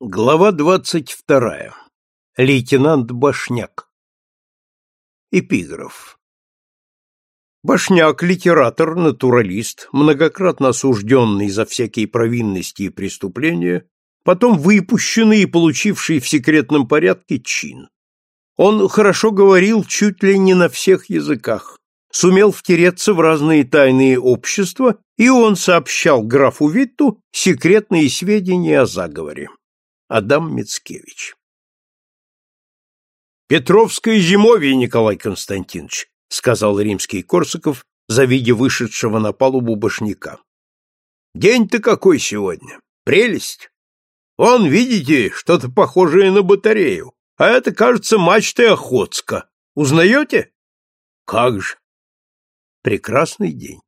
Глава двадцать вторая. Лейтенант Башняк. Эпиграф. Башняк – литератор, натуралист, многократно осужденный за всякие провинности и преступления, потом выпущенный и получивший в секретном порядке чин. Он хорошо говорил чуть ли не на всех языках, сумел втереться в разные тайные общества, и он сообщал графу Витту секретные сведения о заговоре. Адам Мицкевич. Петровское зимовье, Николай Константинович, сказал римский Корсаков, завидя вышедшего на палубу башняка. День-то какой сегодня! Прелесть! Вон, видите, что-то похожее на батарею, а это, кажется, мачта Охотска. Узнаете? Как же! Прекрасный день.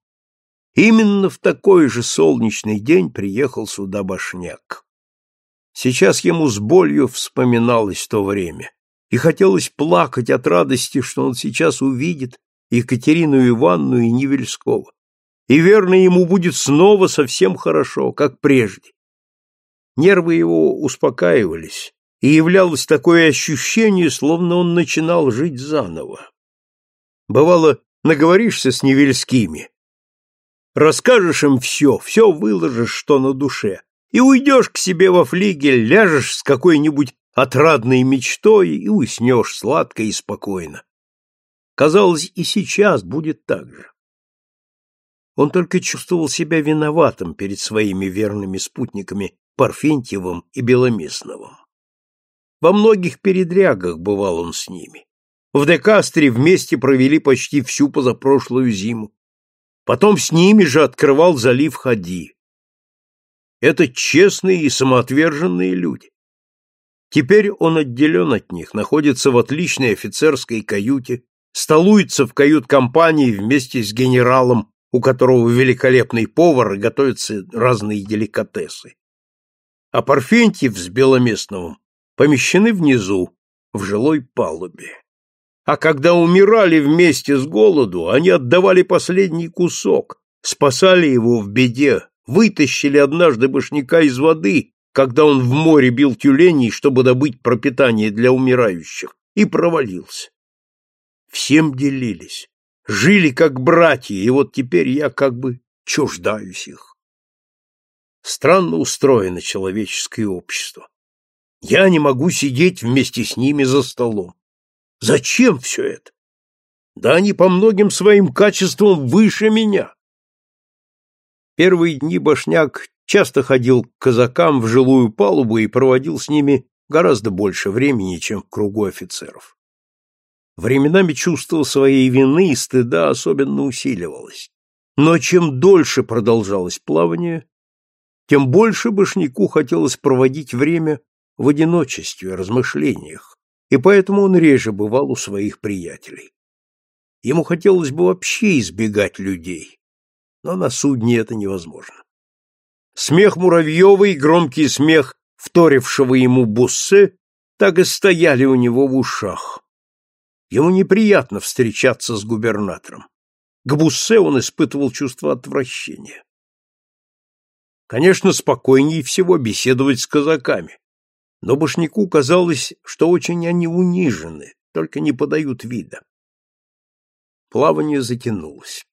Именно в такой же солнечный день приехал сюда башняк. Сейчас ему с болью вспоминалось то время, и хотелось плакать от радости, что он сейчас увидит Екатерину Ивановну и Невельского. И верно, ему будет снова совсем хорошо, как прежде. Нервы его успокаивались, и являлось такое ощущение, словно он начинал жить заново. Бывало, наговоришься с Невельскими, расскажешь им все, все выложишь, что на душе, и уйдешь к себе во флигель, ляжешь с какой-нибудь отрадной мечтой и уснешь сладко и спокойно. Казалось, и сейчас будет так же. Он только чувствовал себя виноватым перед своими верными спутниками Парфентьевым и Беломесновым. Во многих передрягах бывал он с ними. В Декастре вместе провели почти всю позапрошлую зиму. Потом с ними же открывал залив Хади. Это честные и самоотверженные люди. Теперь он отделен от них, находится в отличной офицерской каюте, столуется в кают-компании вместе с генералом, у которого великолепный повар и готовятся разные деликатесы. А Парфентьев с Беломестновым помещены внизу, в жилой палубе. А когда умирали вместе с голоду, они отдавали последний кусок, спасали его в беде, вытащили однажды башняка из воды, когда он в море бил тюленей, чтобы добыть пропитание для умирающих, и провалился. Всем делились, жили как братья, и вот теперь я как бы чуждаюсь их. Странно устроено человеческое общество. Я не могу сидеть вместе с ними за столом. Зачем все это? Да они по многим своим качествам выше меня. Первые дни Башняк часто ходил к казакам в жилую палубу и проводил с ними гораздо больше времени, чем в кругу офицеров. Временами чувство своей вины и стыда особенно усиливалось. Но чем дольше продолжалось плавание, тем больше Башняку хотелось проводить время в одиночестве, размышлениях, и поэтому он реже бывал у своих приятелей. Ему хотелось бы вообще избегать людей, но на судне это невозможно. Смех Муравьева и громкий смех, вторившего ему Буссе, так и стояли у него в ушах. Ему неприятно встречаться с губернатором. К Буссе он испытывал чувство отвращения. Конечно, спокойнее всего беседовать с казаками, но Башняку казалось, что очень они унижены, только не подают вида. Плавание затянулось.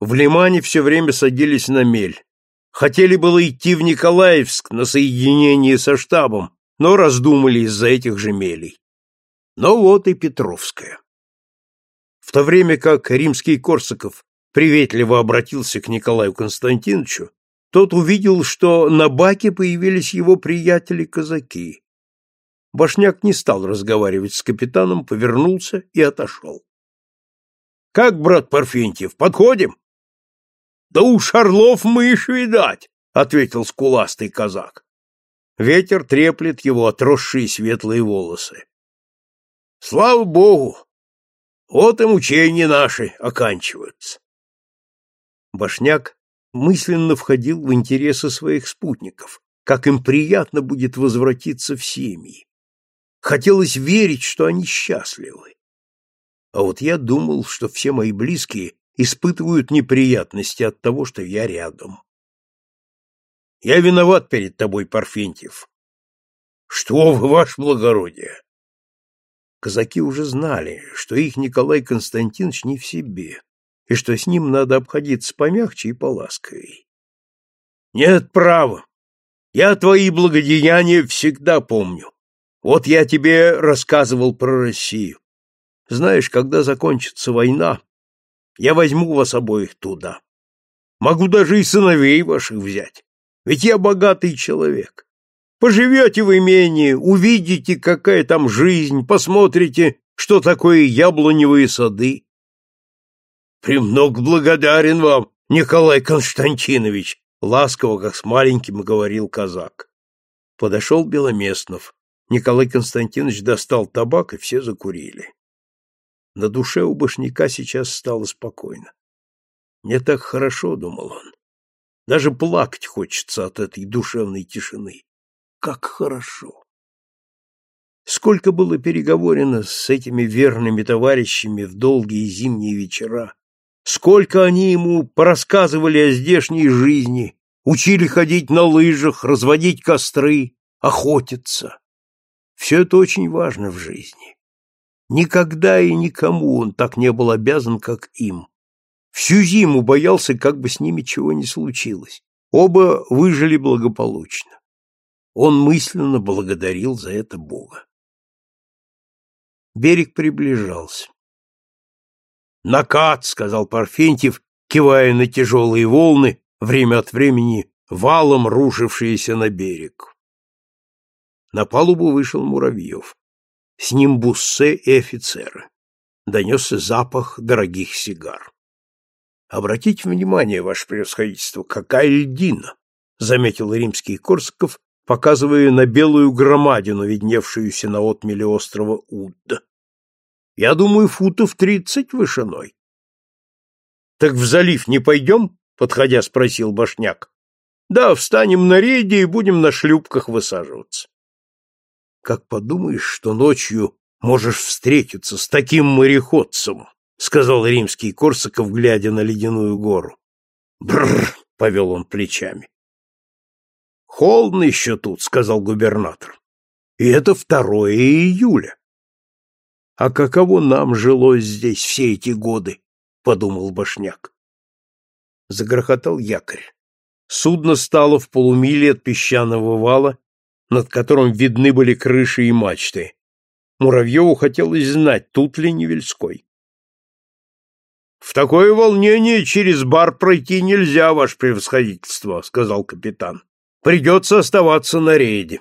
В Лимане все время садились на мель. Хотели было идти в Николаевск на соединение со штабом, но раздумали из-за этих же мелей. Но вот и Петровская. В то время как римский Корсаков приветливо обратился к Николаю Константиновичу, тот увидел, что на баке появились его приятели-казаки. Башняк не стал разговаривать с капитаном, повернулся и отошел. — Как, брат Парфентьев, подходим? Да у шарлов мышь видать, ответил скуластый казак. Ветер треплет его отросшие светлые волосы. Слава богу! Вот и мучения наши оканчиваются. Башняк мысленно входил в интересы своих спутников, как им приятно будет возвратиться в семьи. Хотелось верить, что они счастливы. А вот я думал, что все мои близкие испытывают неприятности от того, что я рядом. Я виноват перед тобой, Парфентьев. Что вы, ваше благородие? Казаки уже знали, что их Николай Константинович не в себе, и что с ним надо обходиться помягче и поласковей. Нет права. Я твои благодеяния всегда помню. Вот я тебе рассказывал про Россию. Знаешь, когда закончится война, я возьму вас обоих туда. Могу даже и сыновей ваших взять. Ведь я богатый человек. Поживете в имении, увидите, какая там жизнь, посмотрите, что такое яблоневые сады. Премног благодарен вам, Николай Константинович, ласково, как с маленьким, говорил казак. Подошел Беломестнов. Николай Константинович достал табак, и все закурили. На душе у башняка сейчас стало спокойно. Мне так хорошо, думал он. Даже плакать хочется от этой душевной тишины. Как хорошо. Сколько было переговорено с этими верными товарищами в долгие зимние вечера, сколько они ему порассказывали о здешней жизни, учили ходить на лыжах, разводить костры, охотиться. Все это очень важно в жизни. Никогда и никому он так не был обязан, как им. Всю зиму боялся, как бы с ними чего не случилось. Оба выжили благополучно. Он мысленно благодарил за это Бога. Берег приближался. «Накат!» — сказал Парфентьев, кивая на тяжелые волны, время от времени валом рушившиеся на берег. На палубу вышел Муравьев. С ним буссе и офицеры. Донесся запах дорогих сигар. Обратите внимание, ваше превосходительство, какая льдина, заметил римский Корсаков, показывая на белую громадину, видневшуюся на отмеле острова Удда. Я думаю, футов тридцать вышиной. Так в залив не пойдем? подходя спросил Башняк. Да, встанем на рейде и будем на шлюпках высаживаться. Как подумаешь, что ночью можешь встретиться с таким мореходцем, сказал римский Корсаков, глядя на ледяную гору. Бррр, повел он плечами. Холодно еще тут, сказал губернатор. И это второе июля. А каково нам жилось здесь все эти годы, подумал Башняк. Загрохотал якорь. Судно стало в полумиле от песчаного вала над которым видны были крыши и мачты. Муравьеву хотелось знать, тут ли Невельской. — В такое волнение через бар пройти нельзя, ваше превосходительство, — сказал капитан. — Придется оставаться на рейде.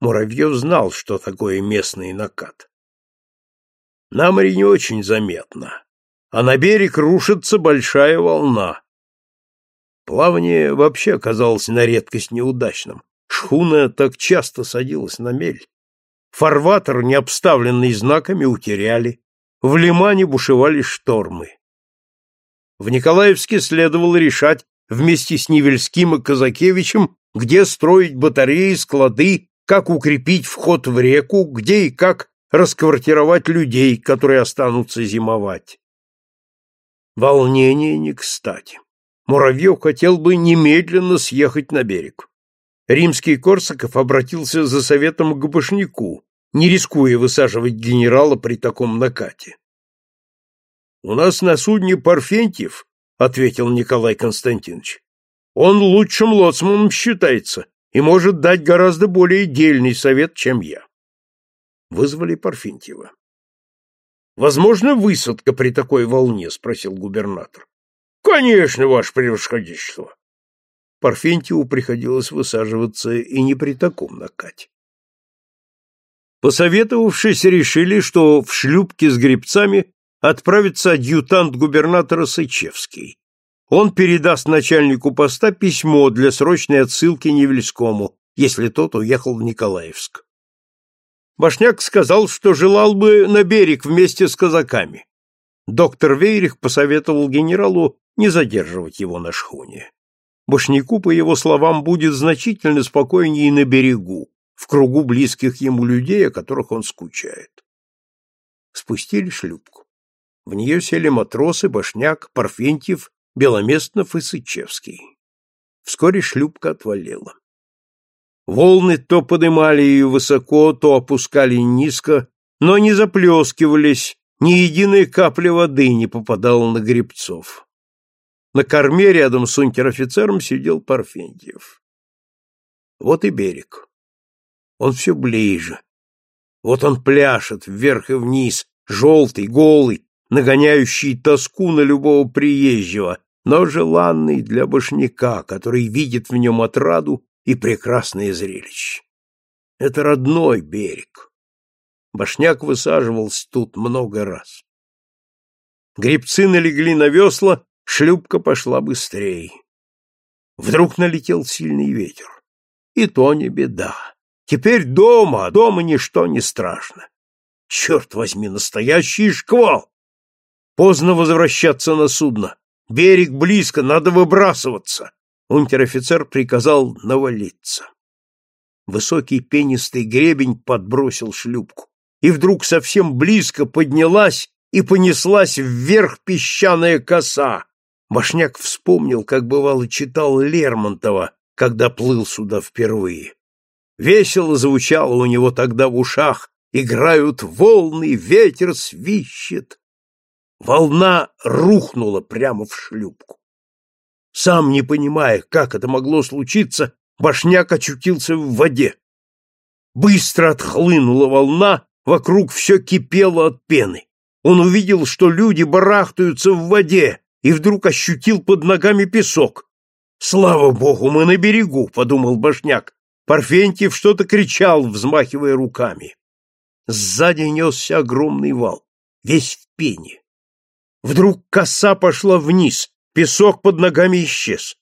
Муравьев знал, что такое местный накат. На море не очень заметно, а на берег рушится большая волна. Плавание вообще оказалось на редкость неудачным. Шхуна так часто садилась на мель. Фарватер, не обставленный знаками, утеряли. В лимане бушевали штормы. В Николаевске следовало решать вместе с Невельским и Казакевичем, где строить батареи, склады, как укрепить вход в реку, где и как расквартировать людей, которые останутся зимовать. Волнение не кстати. Муравьев хотел бы немедленно съехать на берег римский Корсаков обратился за советом к Башняку, не рискуя высаживать генерала при таком накате. «У нас на судне Парфентьев», — ответил Николай Константинович. «Он лучшим лоцманом считается и может дать гораздо более дельный совет, чем я». Вызвали Парфентьева. «Возможно, высадка при такой волне?» — спросил губернатор. «Конечно, ваше превосходительство. Парфентьеву приходилось высаживаться и не при таком накате. Посоветовавшись, решили, что в шлюпке с гребцами отправится адъютант губернатора Сычевский. Он передаст начальнику поста письмо для срочной отсылки Невельскому, если тот уехал в Николаевск. Башняк сказал, что желал бы на берег вместе с казаками. Доктор Вейрих посоветовал генералу не задерживать его на шхуне. Башняку, по его словам, будет значительно спокойнее на берегу, в кругу близких ему людей, о которых он скучает. Спустили шлюпку. В нее сели матросы, Башняк, Парфентьев, Беломестнов и Сычевский. Вскоре шлюпка отвалила. Волны то подымали ее высоко, то опускали низко, но не заплескивались, ни единой капли воды не попадала на гребцов. На корме рядом с унтер-офицером сидел Парфентьев. Вот и берег. Он все ближе. Вот он пляшет вверх и вниз, желтый, голый, нагоняющий тоску на любого приезжего, но желанный для башняка, который видит в нем отраду и прекрасное зрелище. Это родной берег. Башняк высаживался тут много раз. Гребцы налегли на весла, шлюпка пошла быстрее. Вдруг налетел сильный ветер. И то не беда. Теперь дома, а дома ничто не страшно. Черт возьми, настоящий шквал! Поздно возвращаться на судно. Берег близко, надо выбрасываться. Унтер-офицер приказал навалиться. Высокий пенистый гребень подбросил шлюпку. И вдруг совсем близко поднялась и понеслась вверх песчаная коса. Башняк вспомнил, как бывало читал Лермонтова, когда плыл сюда впервые. Весело звучало у него тогда в ушах «Играют волны, ветер свищет». Волна рухнула прямо в шлюпку. Сам не понимая, как это могло случиться, башняк очутился в воде. Быстро отхлынула волна, вокруг все кипело от пены. Он увидел, что люди барахтаются в воде, и вдруг ощутил под ногами песок. «Слава богу, мы на берегу», — подумал башняк. Парфентьев что-то кричал, взмахивая руками. Сзади несся огромный вал, весь в пене. Вдруг коса пошла вниз, песок под ногами исчез.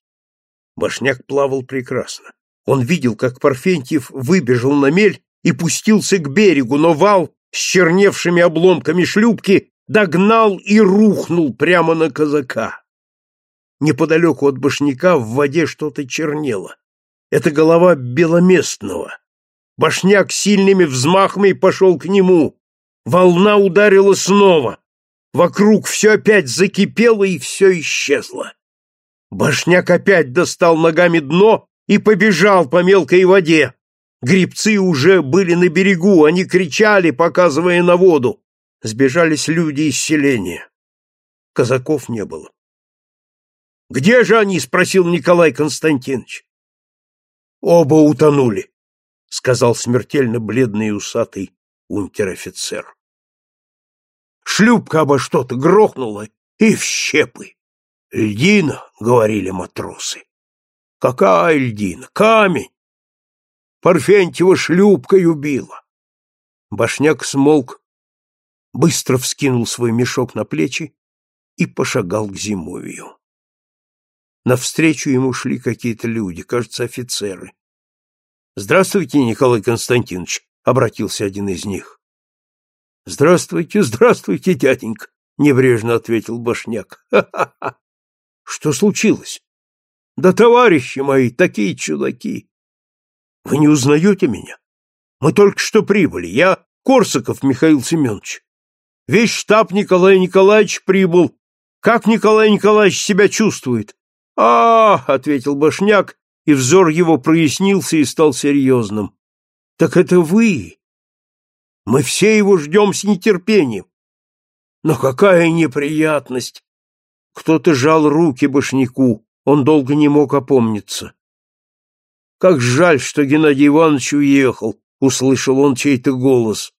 Башняк плавал прекрасно. Он видел, как Парфентьев выбежал на мель и пустился к берегу, но вал с черневшими обломками шлюпки догнал и рухнул прямо на казака. Неподалеку от башняка в воде что-то чернело. Это голова беломестного. Башняк сильными взмахами пошел к нему. Волна ударила снова. Вокруг все опять закипело и все исчезло. Башняк опять достал ногами дно и побежал по мелкой воде. Грибцы уже были на берегу, они кричали, показывая на воду. Сбежались люди из селения. Казаков не было. «Где же они?» — спросил Николай Константинович. «Оба утонули», — сказал смертельно бледный и усатый унтер-офицер. Шлюпка обо что-то грохнула и в щепы. «Льдина», — говорили матросы. «Какая льдина? Камень!» Парфентьева шлюпкой убила. Башняк смолк, быстро вскинул свой мешок на плечи и пошагал к Зимовью. Навстречу ему шли какие-то люди, кажется, офицеры. «Здравствуйте, Николай Константинович», — обратился один из них. Здравствуйте, здравствуйте, дяденька, небрежно ответил Башняк. Ха-ха-ха. Что случилось? Да товарищи мои, такие чудаки. Вы не узнаете меня? Мы только что прибыли. Я Корсаков Михаил Семенович. Весь штаб Николай Николаевич прибыл. Как Николай Николаевич себя чувствует? А, ответил Башняк, и взор его прояснился и стал серьезным. Так это вы, мы все его ждем с нетерпением. Но какая неприятность! Кто-то жал руки башняку, он долго не мог опомниться. Как жаль, что Геннадий Иванович уехал, услышал он чей-то голос.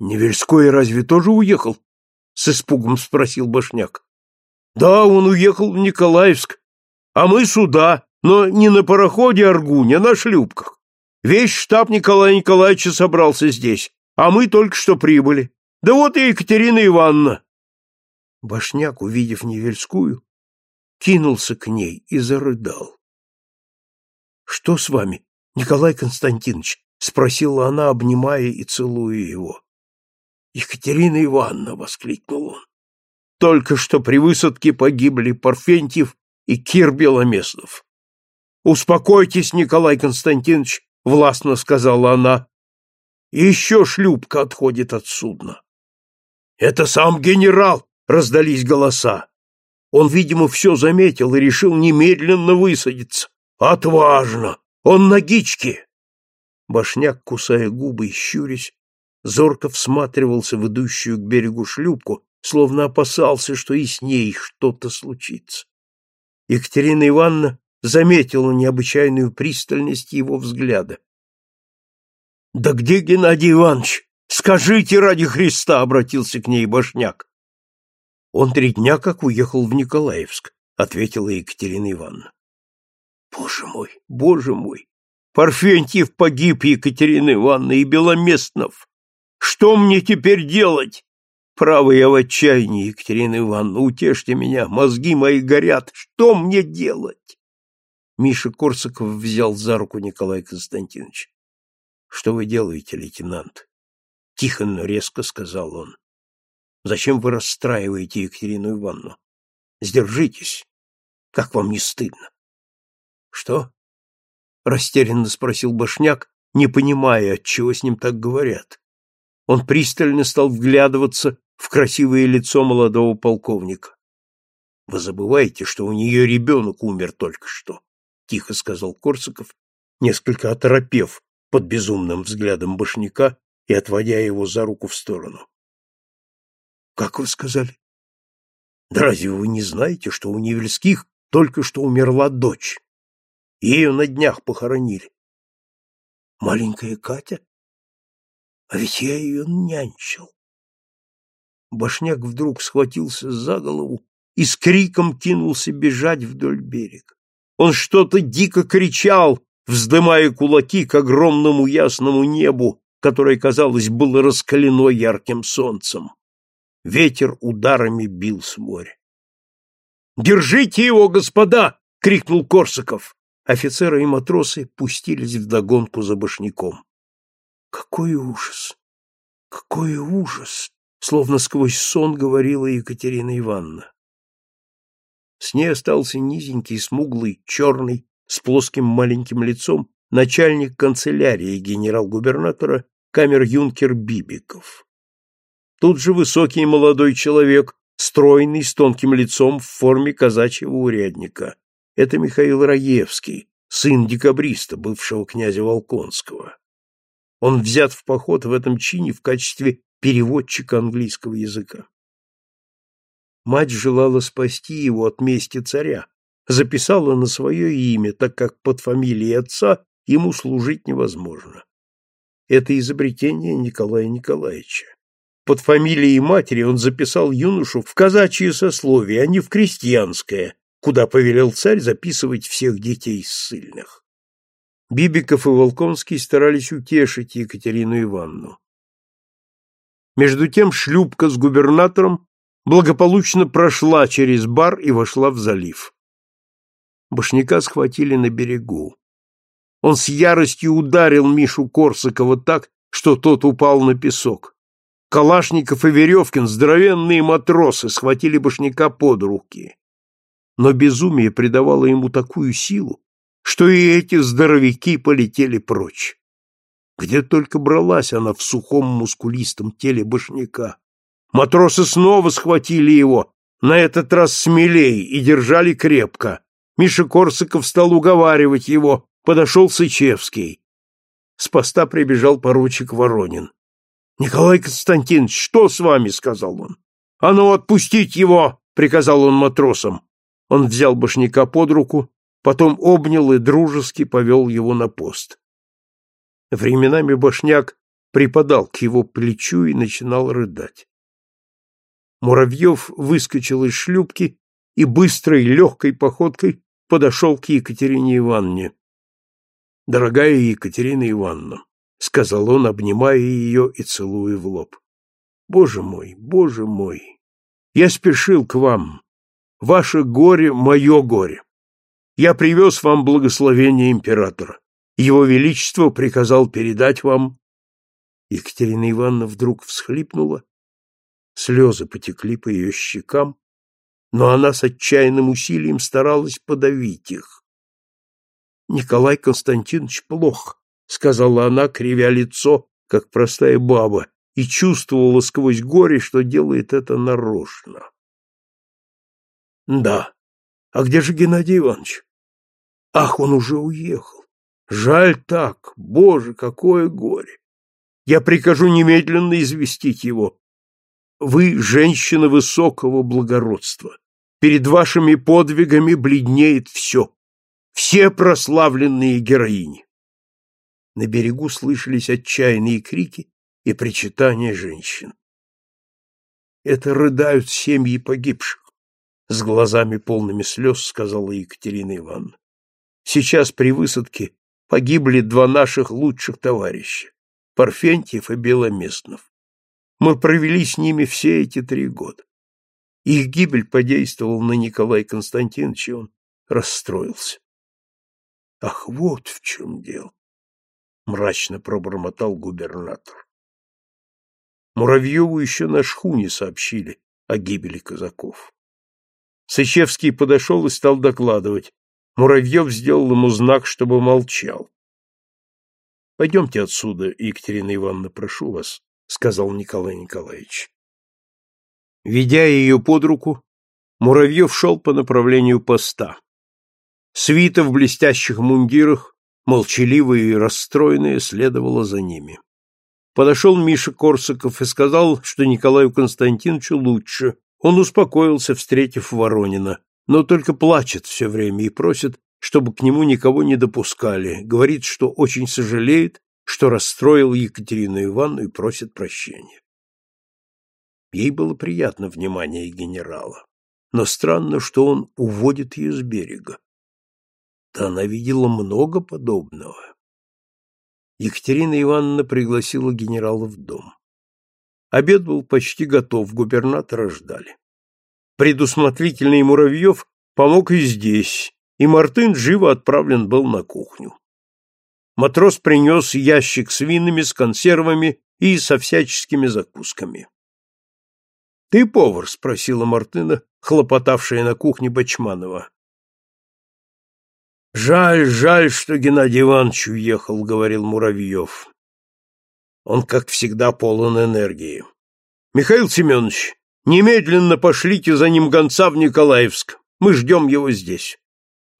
Невельской разве тоже уехал? С испугом спросил Башняк. Да, он уехал в Николаевск, а мы сюда, но не на пароходе Аргуня, а на шлюпках. Весь штаб Николая Николаевича собрался здесь, а мы только что прибыли. Да вот и Екатерина Ивановна. Башняк, увидев Невельскую, кинулся к ней и зарыдал. — Что с вами, Николай Константинович? — спросила она, обнимая и целуя его. — Екатерина Ивановна! — воскликнул он. — Только что при высадке погибли Парфентьев и Кир Беломеснов. — Успокойтесь, Николай Константинович, — властно сказала она. Еще шлюпка отходит от судна. «Это сам генерал!» — раздались голоса. Он, видимо, все заметил и решил немедленно высадиться. «Отважно! Он на гичке!» Башняк, кусая губы и щурясь, зорко всматривался в идущую к берегу шлюпку, словно опасался, что и с ней что-то случится. Екатерина Ивановна заметила необычайную пристальность его взгляда. — Да где Геннадий Иванович? Скажите ради Христа! — обратился к ней Башняк. — Он три дня как уехал в Николаевск, — ответила Екатерина Ивановна. — Боже мой, боже мой! Парфентьев погиб, Екатерина Ивановна, и Беломестнов. Что мне теперь делать? Право, я в отчаянии, Екатерина Ивановна, утешьте меня, мозги мои горят. Что мне делать? Миша Корсаков взял за руку Николай Константинович. Что вы делаете, лейтенант? Тихо, но резко сказал он. Зачем вы расстраиваете Екатерину Ивановну? Сдержитесь. Как вам не стыдно? Что? Растерянно спросил Башняк, не понимая, от чего с ним так говорят. Он пристально стал вглядываться в красивое лицо молодого полковника. — Вы забываете, что у нее ребенок умер только что, — тихо сказал Корсаков, несколько оторопев под безумным взглядом башняка и отводя его за руку в сторону. — Как вы сказали? — Да разве вы не знаете, что у Невельских только что умерла дочь? Ее на днях похоронили. — Маленькая Катя? А ведь я ее нянчил. Башняк вдруг схватился за голову и с криком кинулся бежать вдоль берега. Он что-то дико кричал, вздымая кулаки к огромному ясному небу, которое, казалось, было раскалено ярким солнцем. Ветер ударами бил с моря. «Держите его, господа!» — крикнул Корсаков. Офицеры и матросы пустились вдогонку за башняком. «Какой ужас! Какой ужас!» словно сквозь сон говорила Екатерина Ивановна. С ней остался низенький, смуглый, черный, с плоским маленьким лицом, начальник канцелярии генерал-губернатора камер-юнкер Бибиков. Тут же высокий молодой человек, стройный, с тонким лицом в форме казачьего урядника. Это Михаил Раевский, сын декабриста, бывшего князя Волконского. Он взят в поход в этом чине в качестве переводчика английского языка. Мать желала спасти его от мести царя, записала на свое имя, так как под фамилией отца ему служить невозможно. Это изобретение Николая Николаевича. Под фамилией матери он записал юношу в казачье сословие, а не в крестьянское, куда повелел царь записывать всех детей ссыльных. Бибиков и Волконский старались утешить Екатерину Ивановну. Между тем шлюпка с губернатором благополучно прошла через бар и вошла в залив. Башняка схватили на берегу. Он с яростью ударил Мишу Корсакова так, что тот упал на песок. Калашников и Веревкин, здоровенные матросы, схватили Башняка под руки. Но безумие придавало ему такую силу, что и эти здоровяки полетели прочь. Где только бралась она в сухом мускулистом теле башняка. Матросы снова схватили его, на этот раз смелей, и держали крепко. Миша Корсаков стал уговаривать его, подошел Сычевский. С поста прибежал поручик Воронин. — Николай Константинович, что с вами? — сказал он. — А ну, отпустить его! — приказал он матросам. Он взял башняка под руку, потом обнял и дружески повел его на пост. Временами башняк припадал к его плечу и начинал рыдать. Муравьев выскочил из шлюпки и быстрой легкой походкой подошел к Екатерине Ивановне. — Дорогая Екатерина Ивановна, — сказал он, обнимая ее и целуя в лоб. — Боже мой, боже мой! Я спешил к вам. Ваше горе — мое горе. Я привез вам благословение императора. Его Величество приказал передать вам...» Екатерина Ивановна вдруг всхлипнула, слезы потекли по ее щекам, но она с отчаянным усилием старалась подавить их. «Николай Константинович плох», — сказала она, кривя лицо, как простая баба, и чувствовала сквозь горе, что делает это нарочно. «Да. А где же Геннадий Иванович?» «Ах, он уже уехал. Жаль так, Боже, какое горе! Я прикажу немедленно известить его. Вы женщина высокого благородства. Перед вашими подвигами бледнеет все. Все прославленные героини. На берегу слышались отчаянные крики и причитания женщин. Это рыдают семьи погибших, с глазами полными слез сказала Екатерина Ивановна. Сейчас при высадке погибли два наших лучших товарища, Парфентьев и Беломестнов. Мы провели с ними все эти три года. Их гибель подействовала на Николая Константиновича, он расстроился. Ах, вот в чем дело! Мрачно пробормотал губернатор. Муравьеву еще на шхуне сообщили о гибели казаков. Сычевский подошел и стал докладывать. Муравьев сделал ему знак, чтобы молчал. — Пойдемте отсюда, Екатерина Ивановна, прошу вас, — сказал Николай Николаевич. Ведя ее под руку, Муравьев шел по направлению поста. Свита в блестящих мундирах, молчаливая и расстроенная, следовала за ними. Подошел Миша Корсаков и сказал, что Николаю Константиновичу лучше. Он успокоился, встретив Воронина но только плачет все время и просит, чтобы к нему никого не допускали, говорит, что очень сожалеет, что расстроил Екатерину Ивановну и просит прощения. Ей было приятно внимание генерала, но странно, что он уводит ее с берега. Да она видела много подобного. Екатерина Ивановна пригласила генерала в дом. Обед был почти готов, губернатора ждали. Предусмотрительный Муравьев помог и здесь, и Мартын живо отправлен был на кухню. Матрос принес ящик с винами, с консервами и со всяческими закусками. — Ты повар? — спросила Мартына, хлопотавшая на кухне Бачманова. — Жаль, жаль, что Геннадий Иванович уехал, — говорил Муравьев. Он, как всегда, полон энергии. — Михаил Семенович, Немедленно пошлите за ним гонца в Николаевск. Мы ждем его здесь.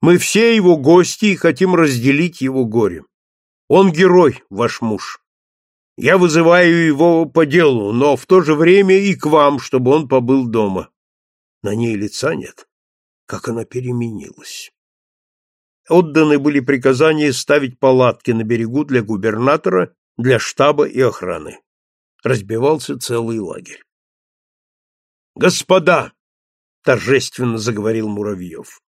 Мы все его гости и хотим разделить его горе. Он герой, ваш муж. Я вызываю его по делу, но в то же время и к вам, чтобы он побыл дома. На ней лица нет. Как она переменилась. Отданы были приказания ставить палатки на берегу для губернатора, для штаба и охраны. Разбивался целый лагерь. Господа, торжественно заговорил Муравьев,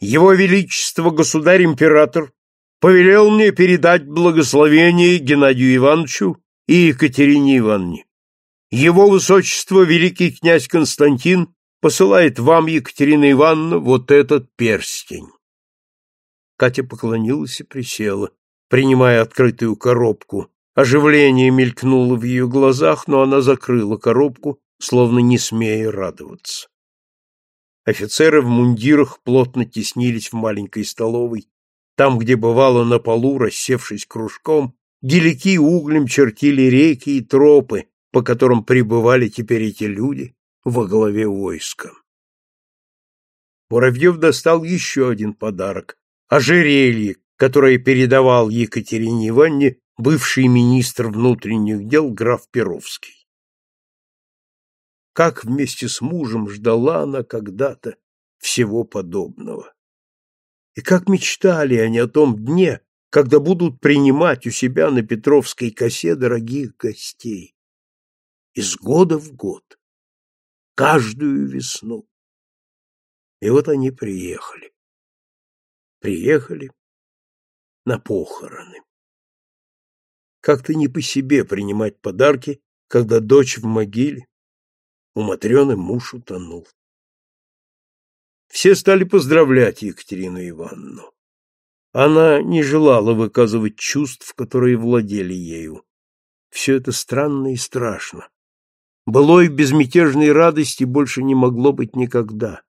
его величество государь-император повелел мне передать благословение Геннадию Ивановичу и Екатерине Ивановне. Его высочество великий князь Константин посылает вам, Екатерина Ивановна, вот этот перстень. Катя поклонилась и присела, принимая открытую коробку. Оживление мелькнуло в ее глазах, но она закрыла коробку словно не смея радоваться. Офицеры в мундирах плотно теснились в маленькой столовой. Там, где бывало на полу, рассевшись кружком, гелики углем чертили реки и тропы, по которым пребывали теперь эти люди во главе войска. Муравьев достал еще один подарок — ожерелье, которое передавал Екатерине Ивановне бывший министр внутренних дел граф Перовский как вместе с мужем ждала она когда-то всего подобного. И как мечтали они о том дне, когда будут принимать у себя на Петровской косе дорогих гостей. Из года в год. Каждую весну. И вот они приехали. Приехали на похороны. Как-то не по себе принимать подарки, когда дочь в могиле, у Матрены муж утонул. Все стали поздравлять Екатерину Ивановну. Она не желала выказывать чувств, которые владели ею. Все это странно и страшно. Былой безмятежной радости больше не могло быть никогда.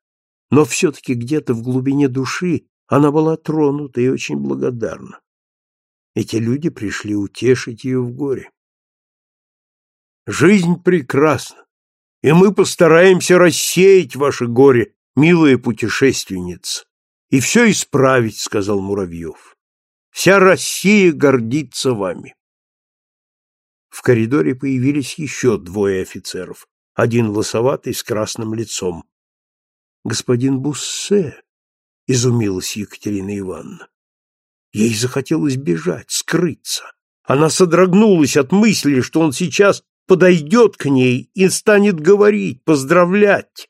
Но все-таки где-то в глубине души она была тронута и очень благодарна. Эти люди пришли утешить ее в горе. Жизнь прекрасна, и мы постараемся рассеять ваше горе, милая путешественница, и все исправить, — сказал Муравьев. Вся Россия гордится вами. В коридоре появились еще двое офицеров, один лосоватый с красным лицом. Господин Буссе, изумилась Екатерина Ивановна. Ей захотелось бежать, скрыться. Она содрогнулась от мысли, что он сейчас подойдет к ней и станет говорить, поздравлять.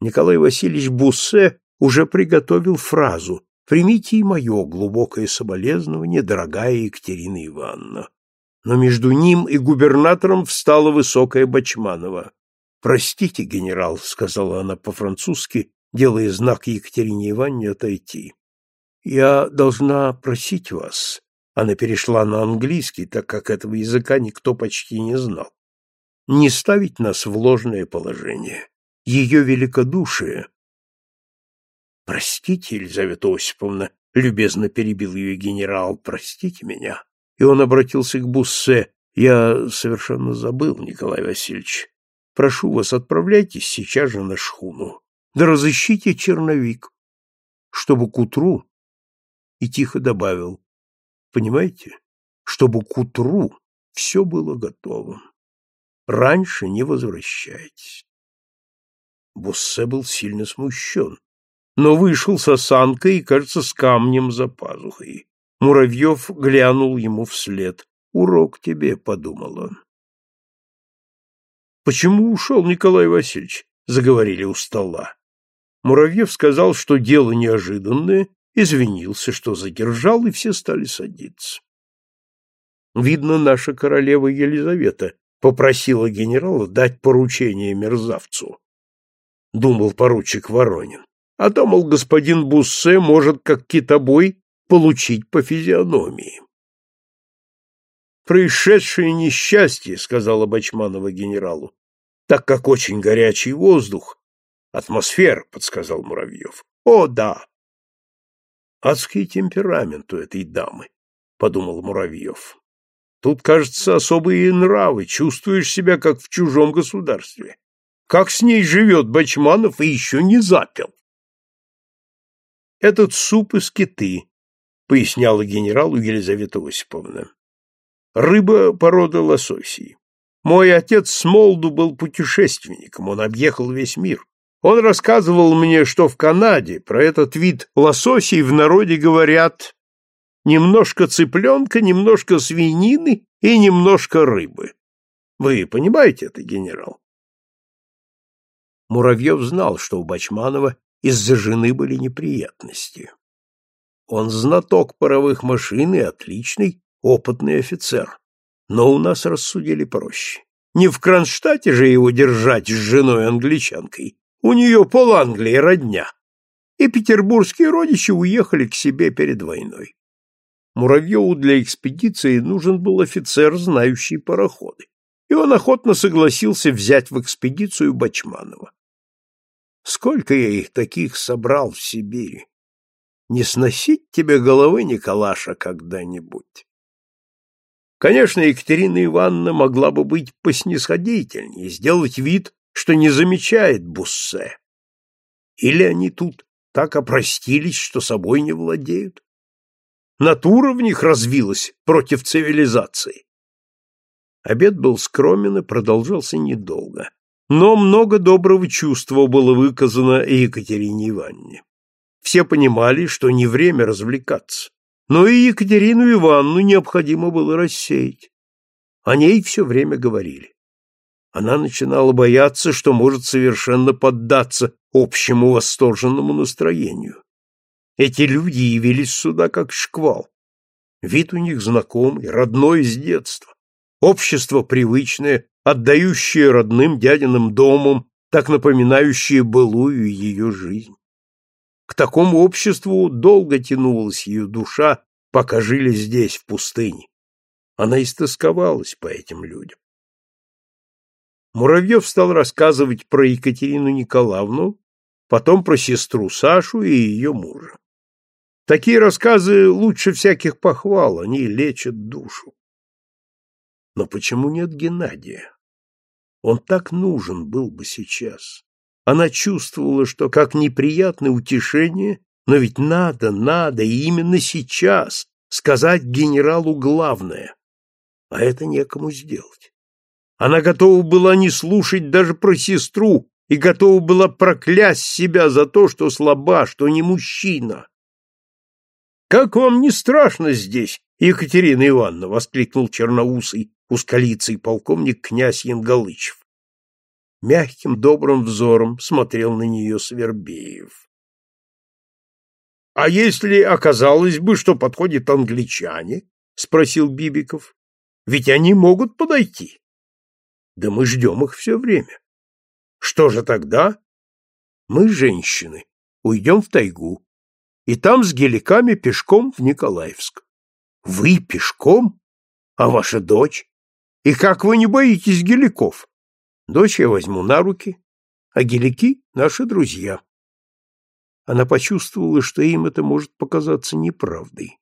Николай Васильевич Буссе уже приготовил фразу «Примите и мое глубокое соболезнование, дорогая Екатерина Ивановна». Но между ним и губернатором встала высокая Бачманова. «Простите, генерал», — сказала она по-французски, делая знак Екатерине Ивановне отойти. «Я должна просить вас». Она перешла на английский, так как этого языка никто почти не знал. «Не ставить нас в ложное положение. Ее великодушие Простите, Елизавета Осиповна, любезно перебил ее генерал, простите меня. И он обратился к Буссе. Я совершенно забыл, Николай Васильевич. Прошу вас, отправляйтесь сейчас же на шхуну. Да разыщите черновик, чтобы к утру, и тихо добавил, понимаете, чтобы к утру все было готово. Раньше не возвращайтесь. Буссе был сильно смущен но вышел с осанкой и, кажется, с камнем за пазухой. Муравьев глянул ему вслед. «Урок тебе», — подумал он. «Почему ушел Николай Васильевич?» — заговорили у стола. Муравьев сказал, что дело неожиданное, извинился, что задержал, и все стали садиться. Видно, наша королева Елизавета попросила генерала дать поручение мерзавцу, — думал поручик Воронин. А то, мол, господин Буссе может, как китобой, получить по физиономии. «Происшедшее несчастье», — сказала Бачманова генералу, «так как очень горячий воздух, атмосфера», — подсказал Муравьев. «О, да!» «Адский темперамент у этой дамы», — подумал Муравьев. «Тут, кажется, особые нравы, чувствуешь себя, как в чужом государстве. Как с ней живет Бачманов и еще не запил?» Этот суп из киты, поясняла генералу Елизавета Осиповна. Рыба порода лососей. Мой отец с молоду был путешественником, он объехал весь мир. Он рассказывал мне, что в Канаде про этот вид лососей в народе говорят немножко цыпленка, немножко свинины и немножко рыбы. Вы понимаете это, генерал? Муравьев знал, что у Бачманова из-за жены были неприятности. Он знаток паровых машин и отличный, опытный офицер. Но у нас рассудили проще. Не в Кронштадте же его держать с женой-англичанкой. У нее пол Англии родня. И петербургские родичи уехали к себе перед войной. Муравьеву для экспедиции нужен был офицер, знающий пароходы. И он охотно согласился взять в экспедицию Бачманова. Сколько я их таких собрал в Сибири! Не сносить тебе головы, Николаша, когда-нибудь. Конечно, Екатерина Ивановна могла бы быть поснисходительнее, сделать вид, что не замечает Буссе. Или они тут так опростились, что собой не владеют? Натура в них развилась против цивилизации. Обед был скромен и продолжался недолго но много доброго чувства было выказано Екатерине Ивановне. Все понимали, что не время развлекаться, но и Екатерину Ивановну необходимо было рассеять. О ней все время говорили. Она начинала бояться, что может совершенно поддаться общему восторженному настроению. Эти люди явились сюда как шквал. Вид у них знакомый, родной с детства. Общество привычное, отдающее родным дядиным домом, так напоминающее былую ее жизнь. К такому обществу долго тянулась ее душа, пока жили здесь, в пустыне. Она истосковалась по этим людям. Муравьев стал рассказывать про Екатерину Николаевну, потом про сестру Сашу и ее мужа. Такие рассказы лучше всяких похвал, они лечат душу. Но почему нет Геннадия? Он так нужен был бы сейчас. Она чувствовала, что как неприятное утешение Но ведь надо, надо, и именно сейчас сказать генералу главное. А это некому сделать. Она готова была не слушать даже про сестру и готова была проклясть себя за то, что слаба, что не мужчина. «Как вам не страшно здесь, Екатерина Ивановна?» — воскликнул черноусый ускалицый полковник князь Янгалычев. Мягким, добрым взором смотрел на нее Свербеев. — А если оказалось бы, что подходят англичане? — спросил Бибиков. — Ведь они могут подойти. — Да мы ждем их все время. — Что же тогда? — Мы, женщины, уйдем в тайгу, и там с геликами пешком в Николаевск. — Вы пешком? А ваша дочь? И как вы не боитесь геликов? Дочь я возьму на руки, а гелики — наши друзья. Она почувствовала, что им это может показаться неправдой.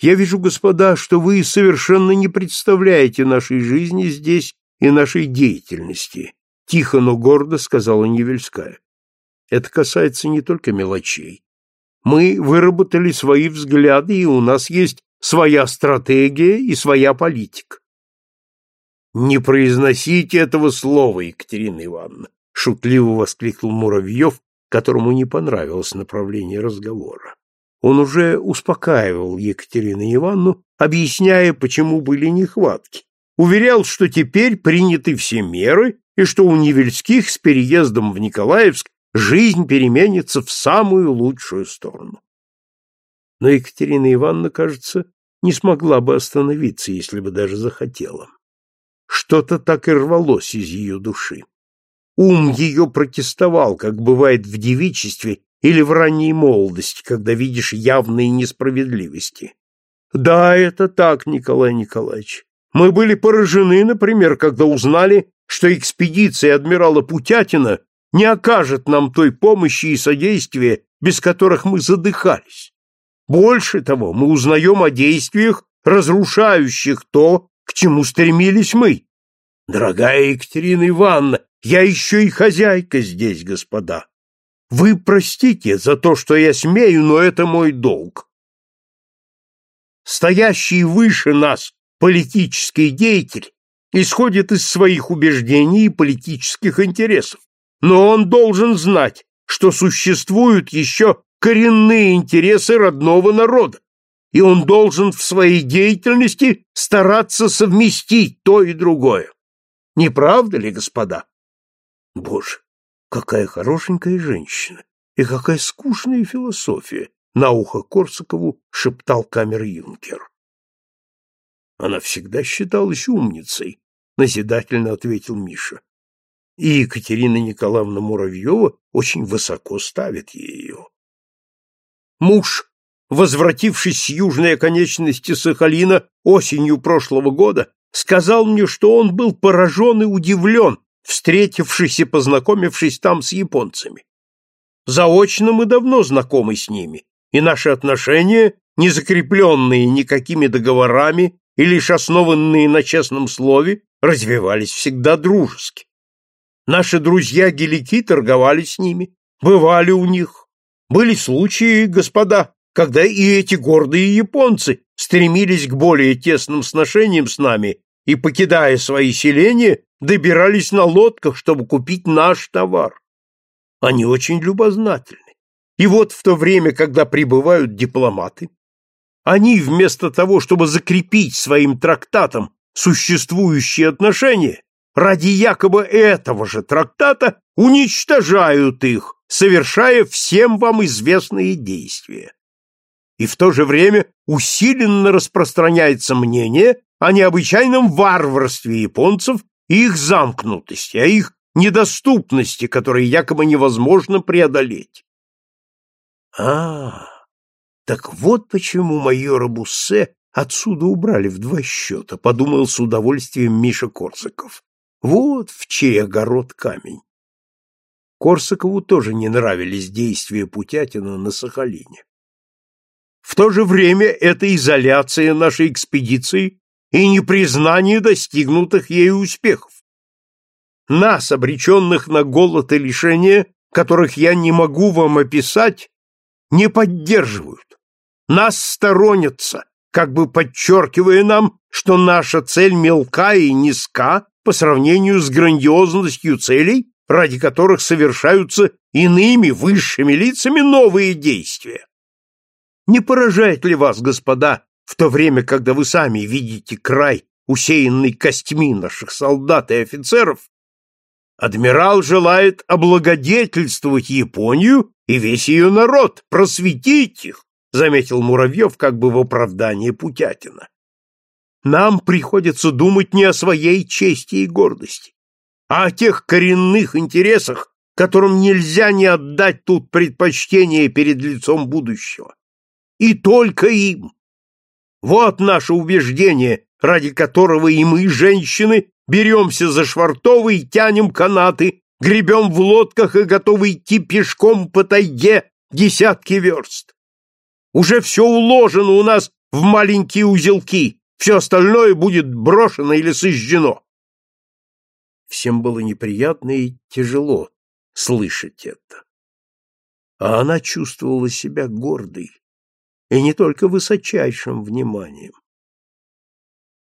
Я вижу, господа, что вы совершенно не представляете нашей жизни здесь и нашей деятельности, тихо, но гордо сказала Невельская. Это касается не только мелочей. Мы выработали свои взгляды, и у нас есть своя стратегия и своя политика. Не произносите этого слова, Екатерина Ивановна, шутливо воскликнул Муравьев, которому не понравилось направление разговора. Он уже успокаивал Екатерину Ивановну, объясняя, почему были нехватки. Уверял, что теперь приняты все меры и что у Невельских с переездом в Николаевск жизнь переменится в самую лучшую сторону. Но Екатерина Ивановна, кажется, не смогла бы остановиться, если бы даже захотела. Что-то так и рвалось из ее души. Ум ее протестовал, как бывает в девичестве или в ранней молодости, когда видишь явные несправедливости. Да, это так, Николай Николаевич. Мы были поражены, например, когда узнали, что экспедиция адмирала Путятина не окажет нам той помощи и содействия, без которых мы задыхались. Больше того, мы узнаем о действиях, разрушающих то, к чему стремились мы. Дорогая Екатерина Ивановна, я еще и хозяйка здесь, господа. Вы простите за то, что я смею, но это мой долг. Стоящий выше нас политический деятель исходит из своих убеждений и политических интересов, но он должен знать, что существуют еще коренные интересы родного народа, и он должен в своей деятельности стараться совместить то и другое. Не правда ли, господа? Боже, какая хорошенькая женщина и какая скучная философия, на ухо Корсакову шептал камер-юнкер. Она всегда считалась умницей, назидательно ответил Миша. И Екатерина Николаевна Муравьева очень высоко ставит ее. Муж возвратившись с южной оконечности Сахалина осенью прошлого года, сказал мне, что он был поражен и удивлен, встретившись и познакомившись там с японцами. Заочно мы давно знакомы с ними, и наши отношения, не закрепленные никакими договорами и лишь основанные на честном слове, развивались всегда дружески. Наши друзья-гелики торговали с ними, бывали у них. Были случаи, господа, когда и эти гордые японцы стремились к более тесным сношениям с нами и, покидая свои селения, добирались на лодках, чтобы купить наш товар. Они очень любознательны. И вот в то время, когда прибывают дипломаты, они вместо того, чтобы закрепить своим трактатом существующие отношения, ради якобы этого же трактата уничтожают их, совершая всем вам известные действия и в то же время усиленно распространяется мнение о необычайном варварстве японцев и их замкнутости, о их недоступности, которые якобы невозможно преодолеть. А, так вот почему майора Буссе отсюда убрали в два счета, подумал с удовольствием Миша Корсаков. Вот в чей огород камень. Корсакову тоже не нравились действия Путятина на Сахалине. В то же время это изоляция нашей экспедиции и непризнание достигнутых ею успехов. Нас, обреченных на голод и лишения, которых я не могу вам описать, не поддерживают. Нас сторонятся, как бы подчеркивая нам, что наша цель мелка и низка по сравнению с грандиозностью целей, ради которых совершаются иными высшими лицами новые действия. Не поражает ли вас, господа, в то время, когда вы сами видите край, усеянный костьми наших солдат и офицеров, адмирал желает облагодетельствовать Японию и весь ее народ, просветить их, заметил Муравьев как бы в оправдании Путятина. Нам приходится думать не о своей чести и гордости, а о тех коренных интересах, которым нельзя не отдать тут предпочтение перед лицом будущего. И только им. Вот наше убеждение, ради которого и мы, женщины, беремся за швартовы и тянем канаты, гребем в лодках и готовы идти пешком по тайге десятки верст. Уже все уложено у нас в маленькие узелки, все остальное будет брошено или сожжено. Всем было неприятно и тяжело слышать это. А она чувствовала себя гордой и не только высочайшим вниманием.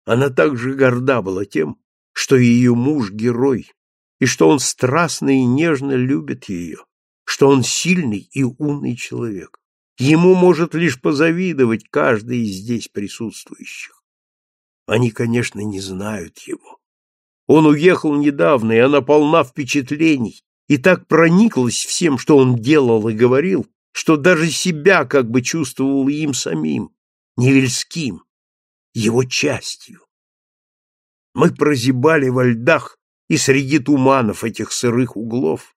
Она также горда была тем, что ее муж — герой, и что он страстно и нежно любит ее, что он сильный и умный человек. Ему может лишь позавидовать каждый из здесь присутствующих. Они, конечно, не знают его. Он уехал недавно, и она полна впечатлений, и так прониклась всем, что он делал и говорил, что даже себя как бы чувствовал им самим, невельским, его частью. Мы прозябали во льдах и среди туманов этих сырых углов,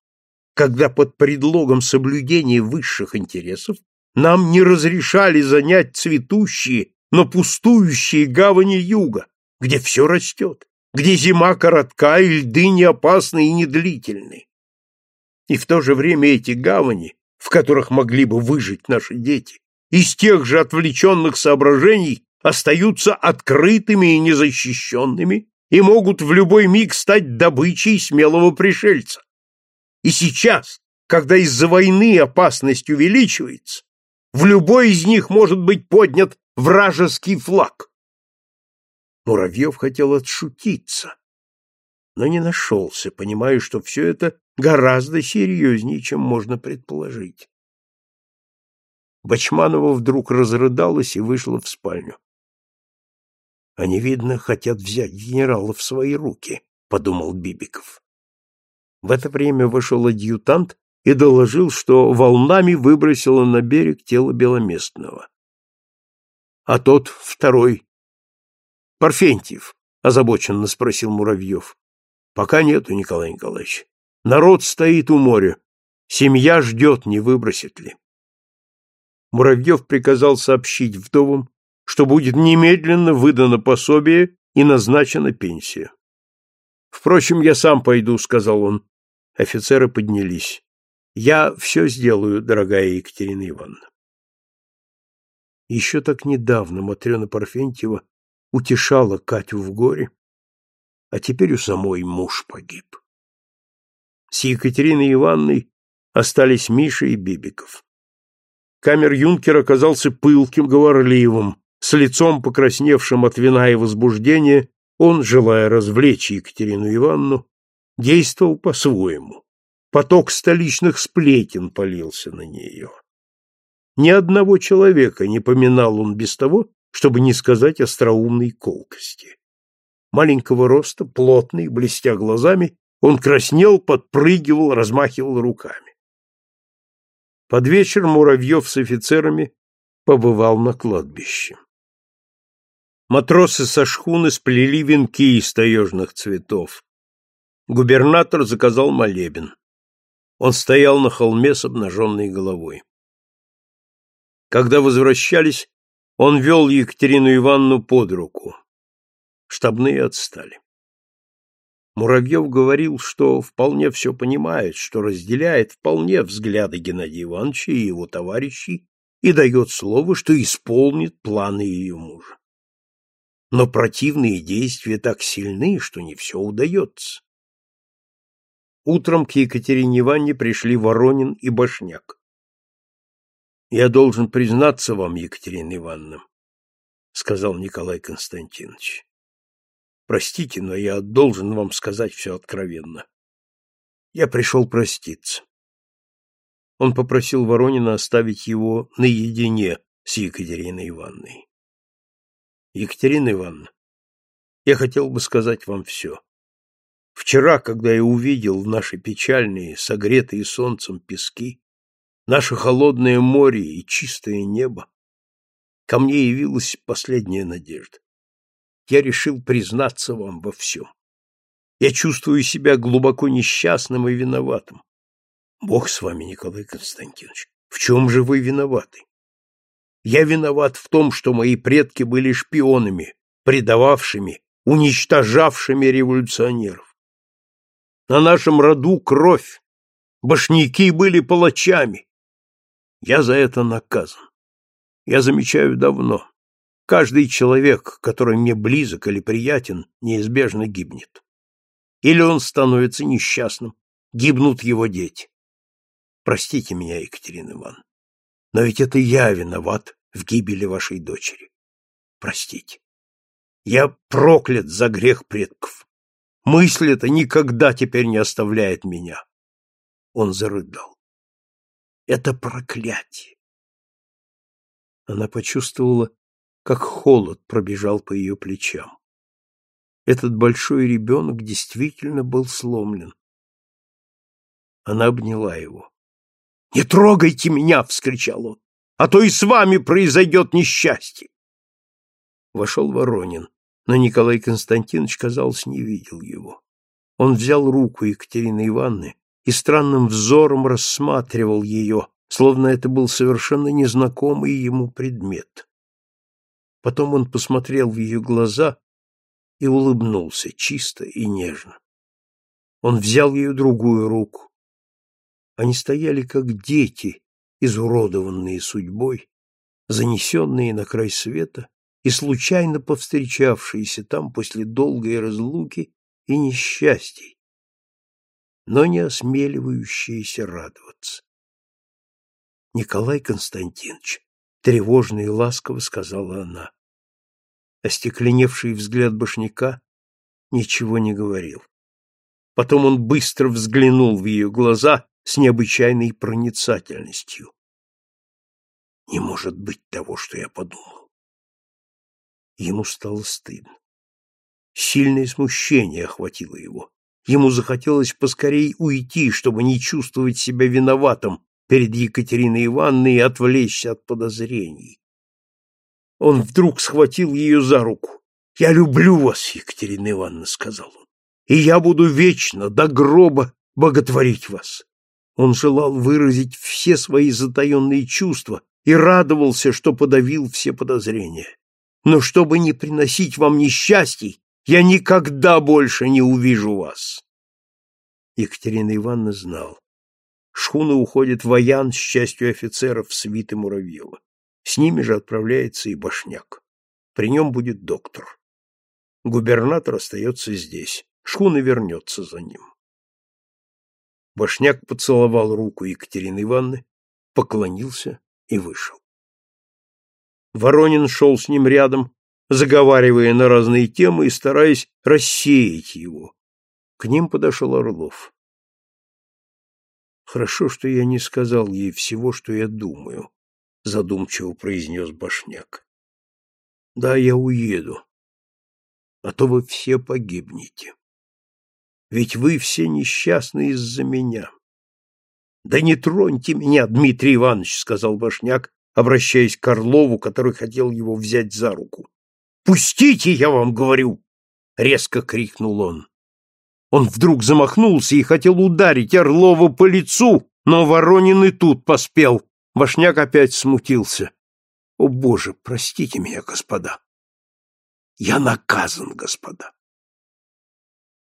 когда под предлогом соблюдения высших интересов нам не разрешали занять цветущие, но пустующие гавани юга, где все растет, где зима коротка и льды не опасны и не длительны. И в то же время эти гавани, в которых могли бы выжить наши дети, из тех же отвлеченных соображений остаются открытыми и незащищенными и могут в любой миг стать добычей смелого пришельца. И сейчас, когда из-за войны опасность увеличивается, в любой из них может быть поднят вражеский флаг. Муравьев хотел отшутиться, но не нашелся, понимая, что все это гораздо серьезнее, чем можно предположить. Бачманова вдруг разрыдалась и вышла в спальню. Они, видно, хотят взять генерала в свои руки, подумал Бибиков. В это время вошел адъютант и доложил, что волнами выбросило на берег тело Беломестного. А тот второй. Парфентьев, озабоченно спросил Муравьев. Пока нету, Николай Николаевич. Народ стоит у моря. Семья ждет, не выбросит ли. Муравьев приказал сообщить вдовам, что будет немедленно выдано пособие и назначена пенсия. Впрочем, я сам пойду, сказал он. Офицеры поднялись. Я все сделаю, дорогая Екатерина Ивановна. Еще так недавно Матрена Парфентьева утешала Катю в горе, а теперь у самой муж погиб. С Екатериной Ивановной остались Миша и Бибиков. Камер-юнкер оказался пылким, говорливым, с лицом покрасневшим от вина и возбуждения, он, желая развлечь Екатерину Ивановну, действовал по-своему. Поток столичных сплетен полился на нее. Ни одного человека не поминал он без того, чтобы не сказать остроумной колкости. Маленького роста, плотный, блестя глазами, он краснел, подпрыгивал, размахивал руками. Под вечер Муравьев с офицерами побывал на кладбище. Матросы со шхуны сплели венки из таежных цветов. Губернатор заказал молебен. Он стоял на холме с обнаженной головой. Когда возвращались, он вел Екатерину Ивановну под руку. Штабные отстали. Муравьев говорил, что вполне все понимает, что разделяет вполне взгляды Геннадия Ивановича и его товарищей и дает слово, что исполнит планы ее мужа но противные действия так сильны, что не все удается. Утром к Екатерине Ивановне пришли Воронин и Башняк. Я должен признаться вам, Екатерина Ивановна, сказал Николай Константинович. Простите, но я должен вам сказать все откровенно. Я пришел проститься. Он попросил Воронина оставить его наедине с Екатериной Ивановной. Екатерина Ивановна, я хотел бы сказать вам все. Вчера, когда я увидел наши печальные, согретые солнцем пески, наше холодное море и чистое небо, ко мне явилась последняя надежда. Я решил признаться вам во всем. Я чувствую себя глубоко несчастным и виноватым. Бог с вами, Николай Константинович. В чем же вы виноваты? Я виноват в том, что мои предки были шпионами, предававшими, уничтожавшими революционеров. На нашем роду кровь. Башняки были палачами. Я за это наказан. Я замечаю давно. Каждый человек, который мне близок или приятен, неизбежно гибнет. Или он становится несчастным, гибнут его дети. Простите меня, Екатерина Ивановна, но ведь это я виноват в гибели вашей дочери. Простите. Я проклят за грех предков. Мысль эта никогда теперь не оставляет меня. Он зарыдал. Это проклятие. Она почувствовала, как холод пробежал по ее плечам. Этот большой ребенок действительно был сломлен. Она обняла его. «Не трогайте меня!» — вскричал он. «А то и с вами произойдет несчастье!» Вошел Воронин но Николай Константинович, казалось, не видел его. Он взял руку Екатерины Ивановны и странным взором рассматривал ее, словно это был совершенно незнакомый ему предмет. Потом он посмотрел в ее глаза и улыбнулся чисто и нежно. Он взял ее другую руку. Они стояли как дети, изуродованные судьбой, занесенные на край света, и случайно повстречавшиеся там после долгой разлуки и несчастий, но не осмеливающиеся радоваться. Николай Константинович, тревожно и ласково сказала она. Остекленевший взгляд башняка ничего не говорил. Потом он быстро взглянул в ее глаза с необычайной проницательностью. Не может быть того, что я подумал. Ему стало стыдно. Сильное смущение охватило его. Ему захотелось поскорей уйти, чтобы не чувствовать себя виноватым перед Екатериной Ивановной и отвлечься от подозрений. Он вдруг схватил ее за руку. «Я люблю вас, Екатерина Ивановна», — сказал он, — «и я буду вечно, до гроба, боготворить вас». Он желал выразить все свои затаенные чувства и радовался, что подавил все подозрения но чтобы не приносить вам несчастий, я никогда больше не увижу вас. Екатерина Ивановна знала. Шхуна уходит в Аян с частью офицеров свиты Муравьева. С ними же отправляется и Башняк. При нем будет доктор. Губернатор остается здесь. Шхуна вернется за ним. Башняк поцеловал руку Екатерины Ивановны, поклонился и вышел. Воронин шел с ним рядом, заговаривая на разные темы и стараясь рассеять его. К ним подошел Орлов. «Хорошо, что я не сказал ей всего, что я думаю», — задумчиво произнес Башняк. «Да, я уеду, а то вы все погибнете. Ведь вы все несчастны из-за меня». «Да не троньте меня, Дмитрий Иванович», — сказал Башняк, обращаясь к Орлову, который хотел его взять за руку. «Пустите, я вам говорю!» — резко крикнул он. Он вдруг замахнулся и хотел ударить Орлова по лицу, но Воронин и тут поспел. Башняк опять смутился. «О, Боже, простите меня, господа!» «Я наказан, господа!»